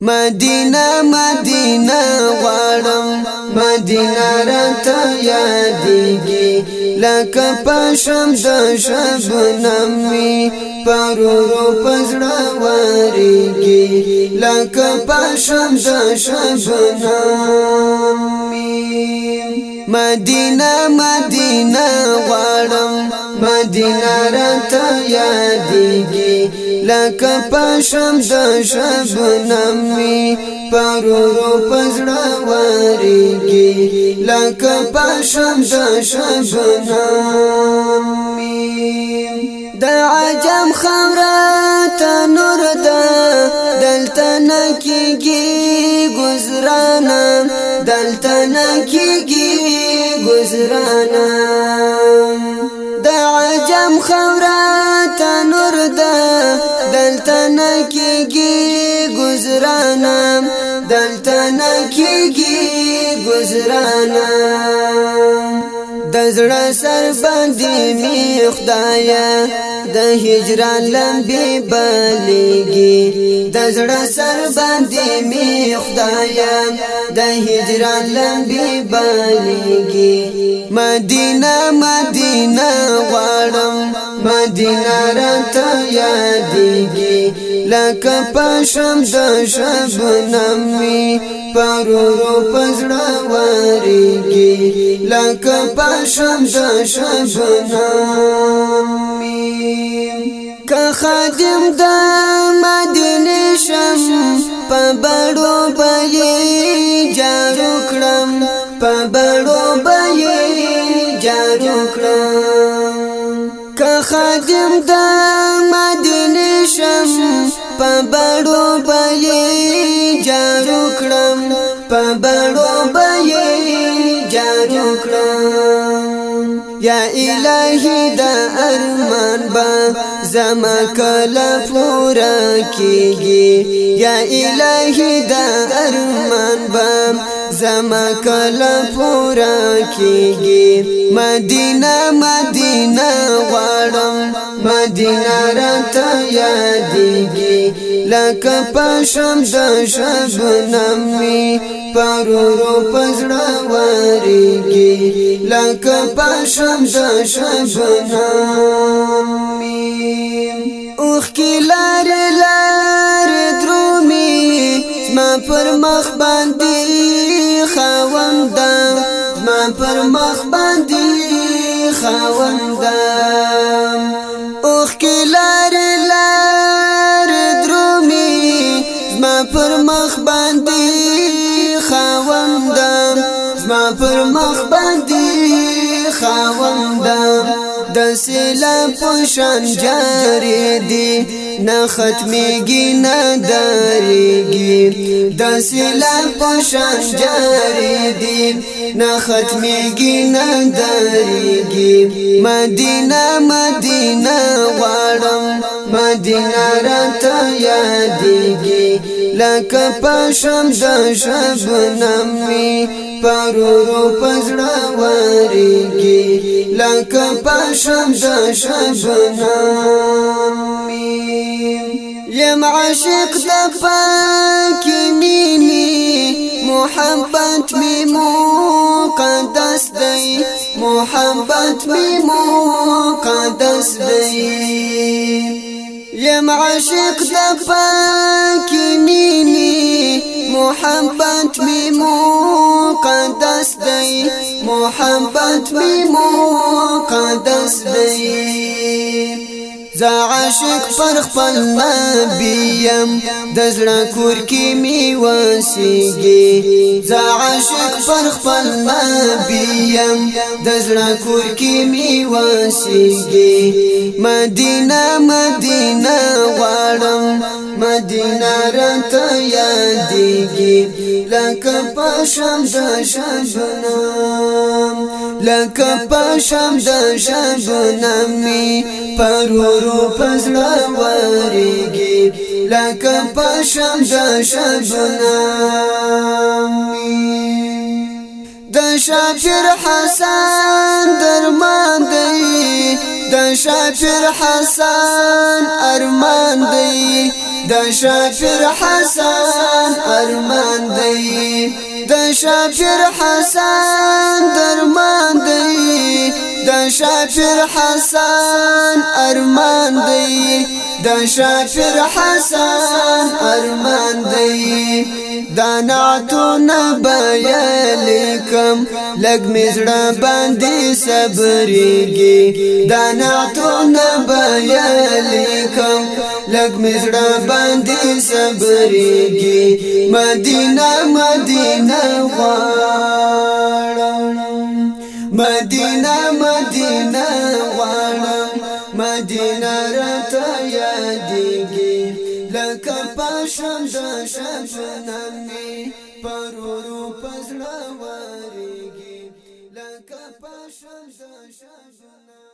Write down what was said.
مدینه مدینه غواړم مدینه راته یادېږي لکه پشم د شبنم وي پرورو پزړه وریږي لکه پشم د شبنم مدینه مدینه غواړم مدینه راته یادېږي لکه پشم د شب نمی پرورو پزړه وریږي لکه پشم د شب نمی د عجم خمره تنور ده دلته نکیږي گزرانا دلته نکیږي گزرانا د عجم خمره تنور گزرانم دلته نکیږي گزرانم د زړه سر باندې می خدایا د هجران لمبي بلیږي د زړه سر باندې می خدایا د هجران لمبي بلیږي مدینه مدینه غواړم مدینه را ته یادېږي لکه پشم د شبنم می پرورو پزړه وریږي لکه پشم د شبنم می که خادم د مدینه شم په بړو بې جارو کړم په بړو بې جارو کړم که خادم د مدینه شم په بړو بې جارو کړم په بړو بې جارو کړم یا الہی دا ارمان با زما کلا پورا کیږي یا الہی دا ارمان با زما کلا پورا کیږي مدینه مدینه غواړم مدینه راته یادېږي لکه پشم د شبنم می پرورو پزړه وریږي لکه پشم د شبنم می اوخ کی لار لار درومي ما پر مخ باندې پر مخ باندې خوندم اوخ کې لار لار درومي زما پر مخ باندې خوندم زما پر مخ باندې خوندم د سیلا پوشان جاری دی نه ختميږي نه دريږي د سلا پشان جاري دي نه ختميږي نه دريږي مدینه مدینه غواړم مدینه راته یادېږي لکه پشم د شبنم می پرورو پزړه ورېږي لکه پشم د شبنم یم عاشق د پاکي مینې محبت می مقدس دی محبت می مقدس دی یم عاشق د پاکي مینې محبت می مقدس دی محبت می مقدس دی زه عاشق پر خپل نبی يم د زړه کور کې می وسیږي زه عاشق پر خپل نبی يم د زړه کور کې می وسیږي مدینه مدینه غواړم مدینه رتا یادیږي لکه پښم د شجنم لکه پښم د شجنم می پرورو پزړه وريږي لکه پښم د شجنم د شافر حسن درمان دی د شافر حسن ارمان دی د شاکر حسن ارمان دی د شاکر حسن درمان دی د شاکر حسن ارمان دی د شاکر حسن ارمان دی دا نعتو نبایا لیکم لگ مزڑا باندی سبریگی دا نعتو نبایا لیکم لگ مزڑا باندی سبریگی مدینہ مدینہ غارم مدینہ مدینہ غارم مدینہ رتا نننی پرورو پزړه وریږي لکه پښن ژوند